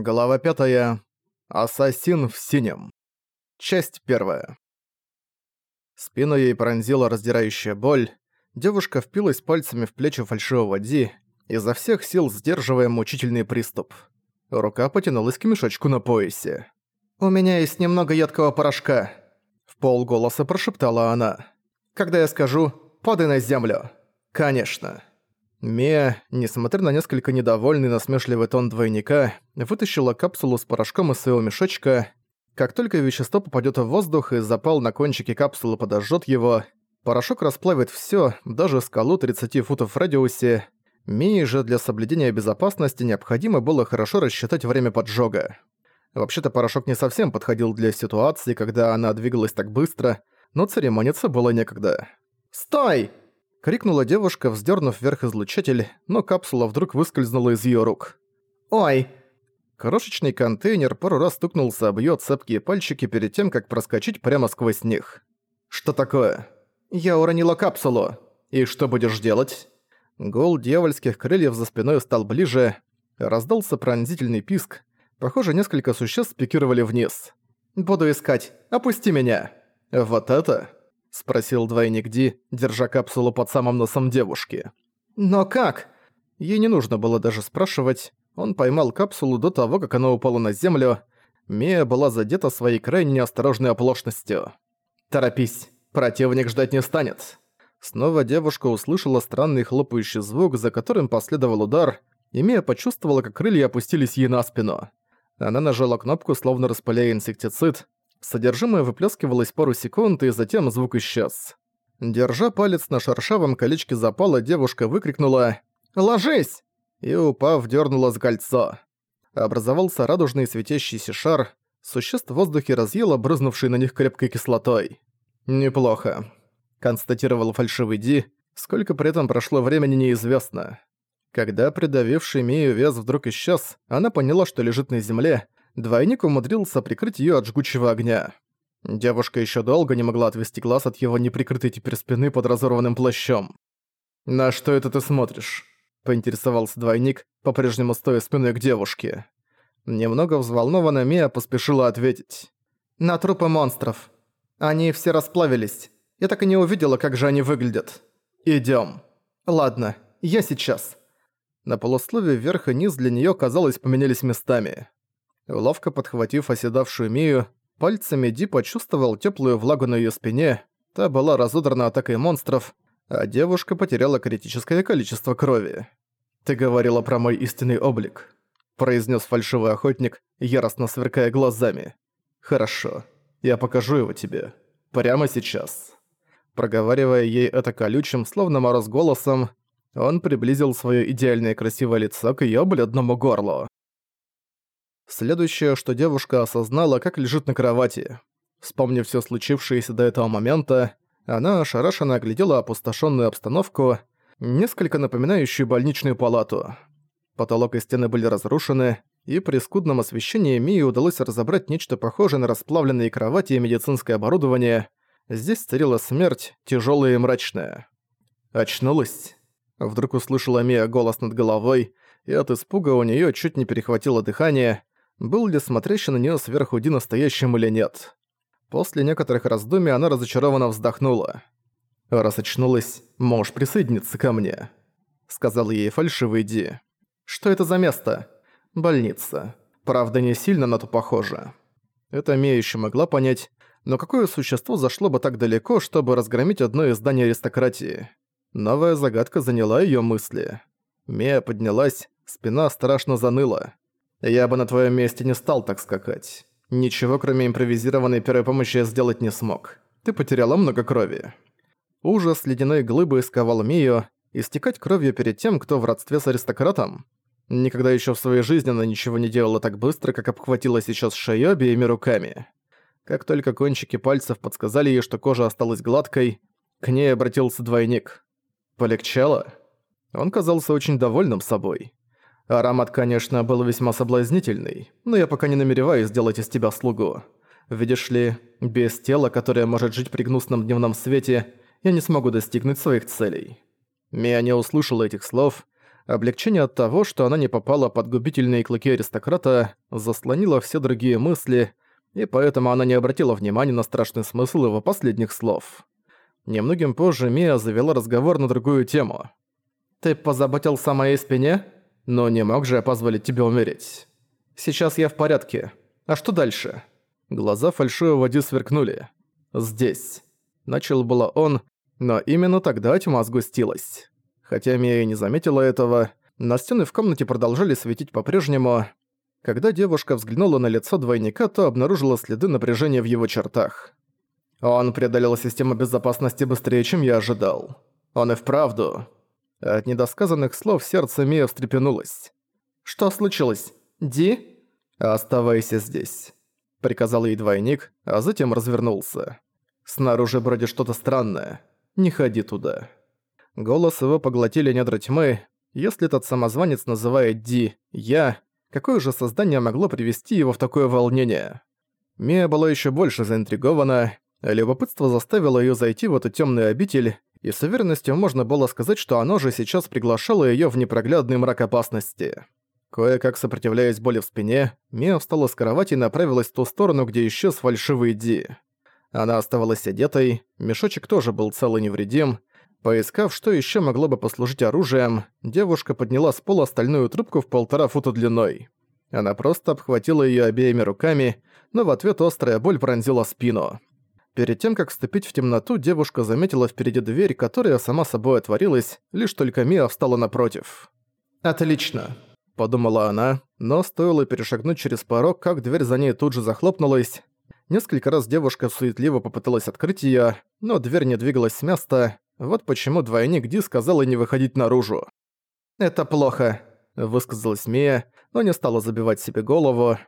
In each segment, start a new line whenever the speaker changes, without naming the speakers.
Глава 5. Ассасин в синем. Часть 1. Спину ей пронзила раздирающая боль. Девушка впилась пальцами в плечи фальшивого Ди, изо всех сил сдерживая мучительный приступ. Рука потянулась к мешочку на поясе. «У меня есть немного едкого порошка», — в полголоса прошептала она. «Когда я скажу, подай на землю». «Конечно». Мия, несмотря на несколько недовольный насмешливый тон двойника, вытащила капсулу с порошком из своего мешочка. Как только вещество попадет в воздух и запал на кончике капсулы подожжет его, порошок расплавит все, даже скалу 30 футов в радиусе. Мии же для соблюдения безопасности необходимо было хорошо рассчитать время поджога. Вообще-то порошок не совсем подходил для ситуации, когда она двигалась так быстро, но церемониться было некогда. «Стой!» — крикнула девушка, вздернув вверх излучатель, но капсула вдруг выскользнула из ее рук. «Ой!» Крошечный контейнер пару раз стукнулся об её цепкие пальчики перед тем, как проскочить прямо сквозь них. «Что такое?» «Я уронила капсулу. И что будешь делать?» Гол дьявольских крыльев за спиной стал ближе. Раздался пронзительный писк. Похоже, несколько существ спикировали вниз. «Буду искать. Опусти меня!» «Вот это?» — спросил двойник Ди, держа капсулу под самым носом девушки. «Но как?» Ей не нужно было даже спрашивать. Он поймал капсулу до того, как она упала на землю. Мия была задета своей крайне неосторожной оплошностью. «Торопись, противник ждать не станет». Снова девушка услышала странный хлопающий звук, за которым последовал удар, и Мия почувствовала, как крылья опустились ей на спину. Она нажала кнопку, словно распыляя инсектицид, Содержимое выплескивалось пару секунд, и затем звук исчез. Держа палец на шершавом колечке запала, девушка выкрикнула «Ложись!» и, упав, дернула с кольцо. Образовался радужный светящийся шар, существ в воздухе разъело, брызнувший на них крепкой кислотой. «Неплохо», — констатировал фальшивый Ди, сколько при этом прошло времени неизвестно. Когда придавивший Мию вес вдруг исчез, она поняла, что лежит на земле, Двойник умудрился прикрыть её от жгучего огня. Девушка ещё долго не могла отвести глаз от его неприкрытой теперь спины под разорванным плащом. «На что это ты смотришь?» – поинтересовался двойник, по-прежнему стоя спиной к девушке. Немного взволнованная Мия поспешила ответить. «На трупы монстров. Они все расплавились. Я так и не увидела, как же они выглядят. Идём. Ладно, я сейчас». На полусловие вверх и низ для неё, казалось, поменялись местами. Ловко подхватив оседавшую Мию, пальцами Ди почувствовал теплую влагу на ее спине, та была разодрана атакой монстров, а девушка потеряла критическое количество крови. «Ты говорила про мой истинный облик», — произнес фальшивый охотник, яростно сверкая глазами. «Хорошо, я покажу его тебе. Прямо сейчас». Проговаривая ей это колючим, словно мороз голосом, он приблизил свое идеальное красивое лицо к ее бледному горлу. Следующее, что девушка осознала, как лежит на кровати. Вспомнив все случившееся до этого момента, она ошарашенно оглядела опустошенную обстановку, несколько напоминающую больничную палату. Потолок и стены были разрушены, и при скудном освещении Мии удалось разобрать нечто похожее на расплавленные кровати и медицинское оборудование. Здесь царила смерть, тяжелая и мрачная. «Очнулась?» Вдруг услышала Мия голос над головой, и от испуга у нее чуть не перехватило дыхание, был ли смотрящий на нее сверху Ди настоящим или нет. После некоторых раздумий она разочарованно вздохнула. «Раз очнулась, можешь присоединиться ко мне», — сказал ей фальшивый Ди. «Что это за место?» «Больница. Правда, не сильно на то похоже». Это Мия еще могла понять, но какое существо зашло бы так далеко, чтобы разгромить одно из зданий аристократии? Новая загадка заняла ее мысли. Мия поднялась, спина страшно заныла. Я бы на твоем месте не стал так скакать. Ничего, кроме импровизированной первой помощи, я сделать не смог. Ты потеряла много крови. Ужас ледяной глыбы сковал Мию, истекать кровью перед тем, кто в родстве с аристократом. Никогда еще в своей жизни она ничего не делала так быстро, как обхватила сейчас шею обеими руками. Как только кончики пальцев подсказали ей, что кожа осталась гладкой, к ней обратился двойник. Полегчало? Он казался очень довольным собой. Аромат, конечно, был весьма соблазнительный, но я пока не намереваюсь сделать из тебя слугу. Видишь ли, без тела, которое может жить при гнусном дневном свете, я не смогу достигнуть своих целей». Мия не услышала этих слов. Облегчение от того, что она не попала под губительные клыки аристократа, заслонило все другие мысли, и поэтому она не обратила внимания на страшный смысл его последних слов. Немногим позже Мия завела разговор на другую тему. «Ты позаботился о моей спине? Но не мог же я позволить тебе умереть. Сейчас я в порядке. А что дальше?» Глаза фальшивого води сверкнули. «Здесь». Начал было он, но именно тогда тьма сгустилась. Хотя Мия и не заметила этого, на стены в комнате продолжали светить по-прежнему. Когда девушка взглянула на лицо двойника, то обнаружила следы напряжения в его чертах. Он преодолел систему безопасности быстрее, чем я ожидал. Он и вправду. От недосказанных слов сердце Мия встрепенулось. «Что случилось? Ди?» «Оставайся здесь», — приказал ей двойник, а затем развернулся. «Снаружи бродит что-то странное. Не ходи туда». Голос его поглотили недра тьмы. Если этот самозванец называет Ди «я», какое же создание могло привести его в такое волнение? Мия была еще больше заинтригована. Любопытство заставило ее зайти в эту темную обитель, и с уверенностью можно было сказать, что оно же сейчас приглашало ее в непроглядный мрак опасности. Кое-как сопротивляясь боли в спине, Мия встала с кровати и направилась в ту сторону, где исчез фальшивый Ди. Она оставалась одетой, мешочек тоже был цел и невредим, Поискав, что еще могло бы послужить оружием, девушка подняла с пола стальную трубку в полтора фута длиной. Она просто обхватила ее обеими руками, но в ответ острая боль пронзила спину. Перед тем, как вступить в темноту, девушка заметила впереди дверь, которая сама собой отворилась, лишь только Мия встала напротив. «Отлично», — подумала она, но стоило перешагнуть через порог, как дверь за ней тут же захлопнулась. Несколько раз девушка суетливо попыталась открыть её, но дверь не двигалась с места, вот почему двойник Ди сказал не выходить наружу. «Это плохо», — высказалась Мия, но не стала забивать себе голову.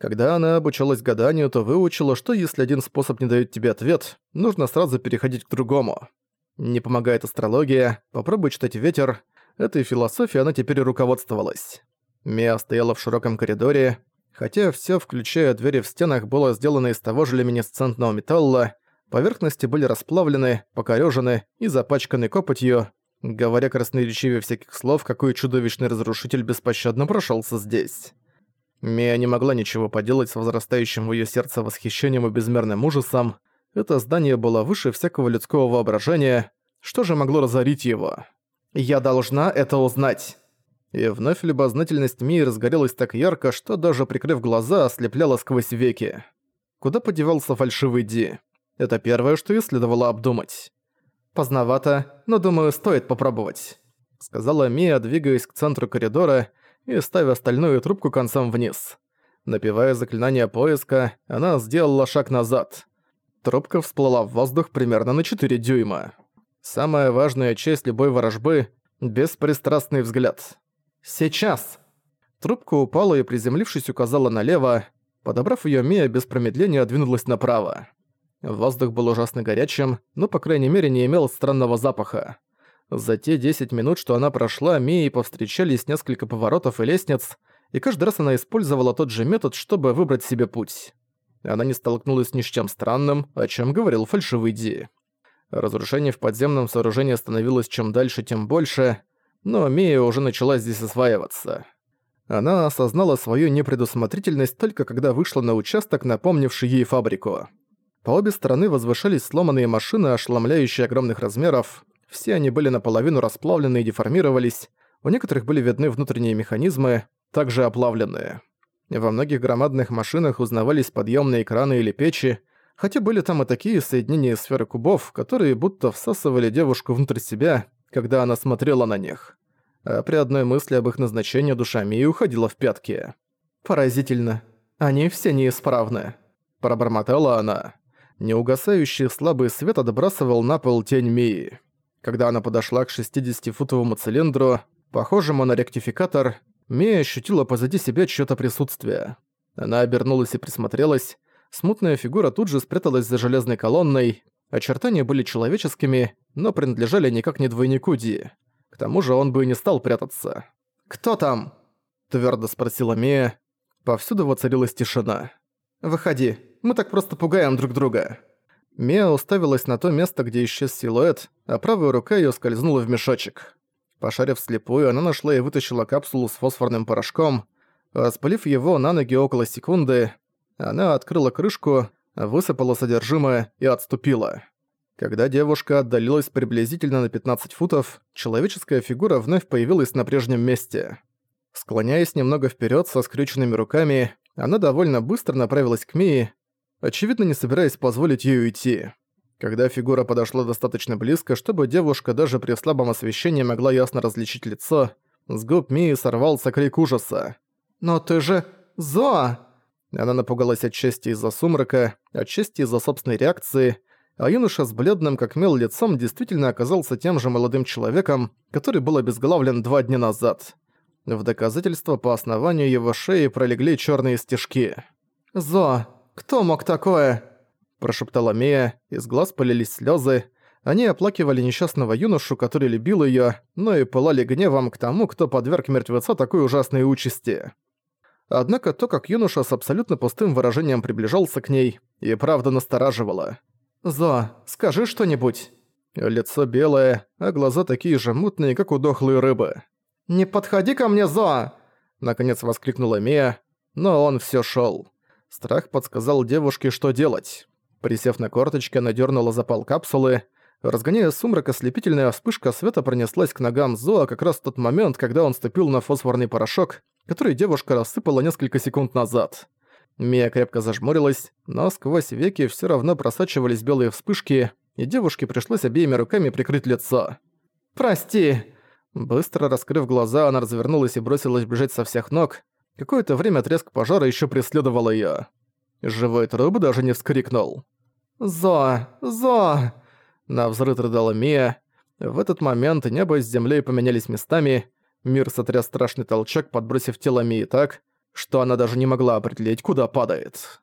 Когда она обучалась гаданию, то выучила, что если один способ не даёт тебе ответ, нужно сразу переходить к другому. Не помогает астрология, попробуй читать ветер. Этой философией она теперь руководствовалась. Мия стояла в широком коридоре, хотя всё, включая двери в стенах, было сделано из того же люминесцентного металла, Поверхности были расплавлены, покорёжены и запачканы копотью, говоря красноречивее всяких слов, какой чудовищный разрушитель беспощадно прошёлся здесь. Мия не могла ничего поделать с возрастающим в её сердце восхищением и безмерным ужасом. Это здание было выше всякого людского воображения. Что же могло разорить его? «Я должна это узнать!» И вновь любознательность Мии разгорелась так ярко, что даже прикрыв глаза, ослепляла сквозь веки. Куда подевался фальшивый Ди? Это первое, что и следовало обдумать. «Поздновато, но, думаю, стоит попробовать», — сказала Мия, двигаясь к центру коридора и ставя стальную трубку концом вниз. Напевая заклинание поиска, она сделала шаг назад. Трубка всплыла в воздух примерно на 4 дюйма. Самая важная часть любой ворожбы — беспристрастный взгляд. «Сейчас!» Трубка упала и, приземлившись, указала налево. Подобрав её, Мия без промедления двинулась направо. Воздух был ужасно горячим, но, по крайней мере, не имел странного запаха. За те 10 минут, что она прошла, Мии повстречались несколько поворотов и лестниц, и каждый раз она использовала тот же метод, чтобы выбрать себе путь. Она не столкнулась ни с чем странным, о чем говорил фальшивый Ди. Разрушение в подземном сооружении становилось чем дальше, тем больше, но Мия уже начала здесь осваиваться. Она осознала свою непредусмотрительность только когда вышла на участок, напомнивший ей фабрику. По обе стороны возвышались сломанные машины, ошеломляющие огромных размеров. Все они были наполовину расплавлены и деформировались. У некоторых были видны внутренние механизмы, также оплавленные. Во многих громадных машинах узнавались подъемные краны или печи, хотя были там и такие соединения сферы кубов, которые будто всасывали девушку внутрь себя, когда она смотрела на них. А при одной мысли об их назначении душа Мии уходила в пятки. «Поразительно. Они все неисправны», – пробормотала она. Неугасающий слабый свет отбрасывал на пол тень Мии. Когда она подошла к 60-футовому цилиндру, похожему на ректификатор, Мия ощутила позади себя чьё-то присутствие. Она обернулась и присмотрелась. Смутная фигура тут же спряталась за железной колонной. Очертания были человеческими, но принадлежали никак не двойнику Ди. К тому же он бы и не стал прятаться. «Кто там?» – твёрдо спросила Мия. Повсюду воцарилась тишина. «Выходи, мы так просто пугаем друг друга». Мия уставилась на то место, где исчез силуэт, а правая рука её скользнула в мешочек. Пошарив слепую, она нашла и вытащила капсулу с фосфорным порошком. Распылив его на ноги около секунды, она открыла крышку, высыпала содержимое и отступила. Когда девушка отдалилась приблизительно на 15 футов, человеческая фигура вновь появилась на прежнем месте. Склоняясь немного вперед со скрюченными руками, она довольно быстро направилась к Мии, очевидно не собираясь позволить ей уйти. Когда фигура подошла достаточно близко, чтобы девушка даже при слабом освещении могла ясно различить лицо, с губ Мии сорвался крик ужаса. «Но ты же... Зоа!» Она напугалась отчасти из-за сумрака, отчасти из-за собственной реакции, а юноша с бледным как мел лицом действительно оказался тем же молодым человеком, который был обезглавлен два дня назад. В доказательство по основанию его шеи пролегли черные стежки. «Зо, кто мог такое?» прошептала Мия, из глаз полились слезы. Они оплакивали несчастного юношу, который любил ее, но и пылали гневом к тому, кто подверг мертвеца такой ужасной участи. Однако то, как юноша с абсолютно пустым выражением приближался к ней, и правда настораживало. «Зо, скажи что-нибудь». Лицо белое, а глаза такие же мутные, как у дохлой рыбы. «Не подходи ко мне, Зо!» Наконец воскликнула Мия, но он все шел. Страх подсказал девушке, что делать. Присев на корточки, она дернула запал капсулы. Разгоняя сумрак, ослепительная вспышка света пронеслась к ногам Зоа как раз в тот момент, когда он ступил на фосфорный порошок, который девушка рассыпала несколько секунд назад. Мия крепко зажмурилась, но сквозь веки все равно просачивались белые вспышки, и девушке пришлось обеими руками прикрыть лицо. «Прости!» Быстро раскрыв глаза, она развернулась и бросилась бежать со всех ног. Какое-то время треск пожара еще преследовал ее. Живой труп даже не вскрикнул. «Зо! Зо!» На взрыв рыдала Мия. В этот момент небо с землей поменялись местами. Мир сотряс страшный толчок, подбросив тело Мии так, что она даже не могла определить, куда падает.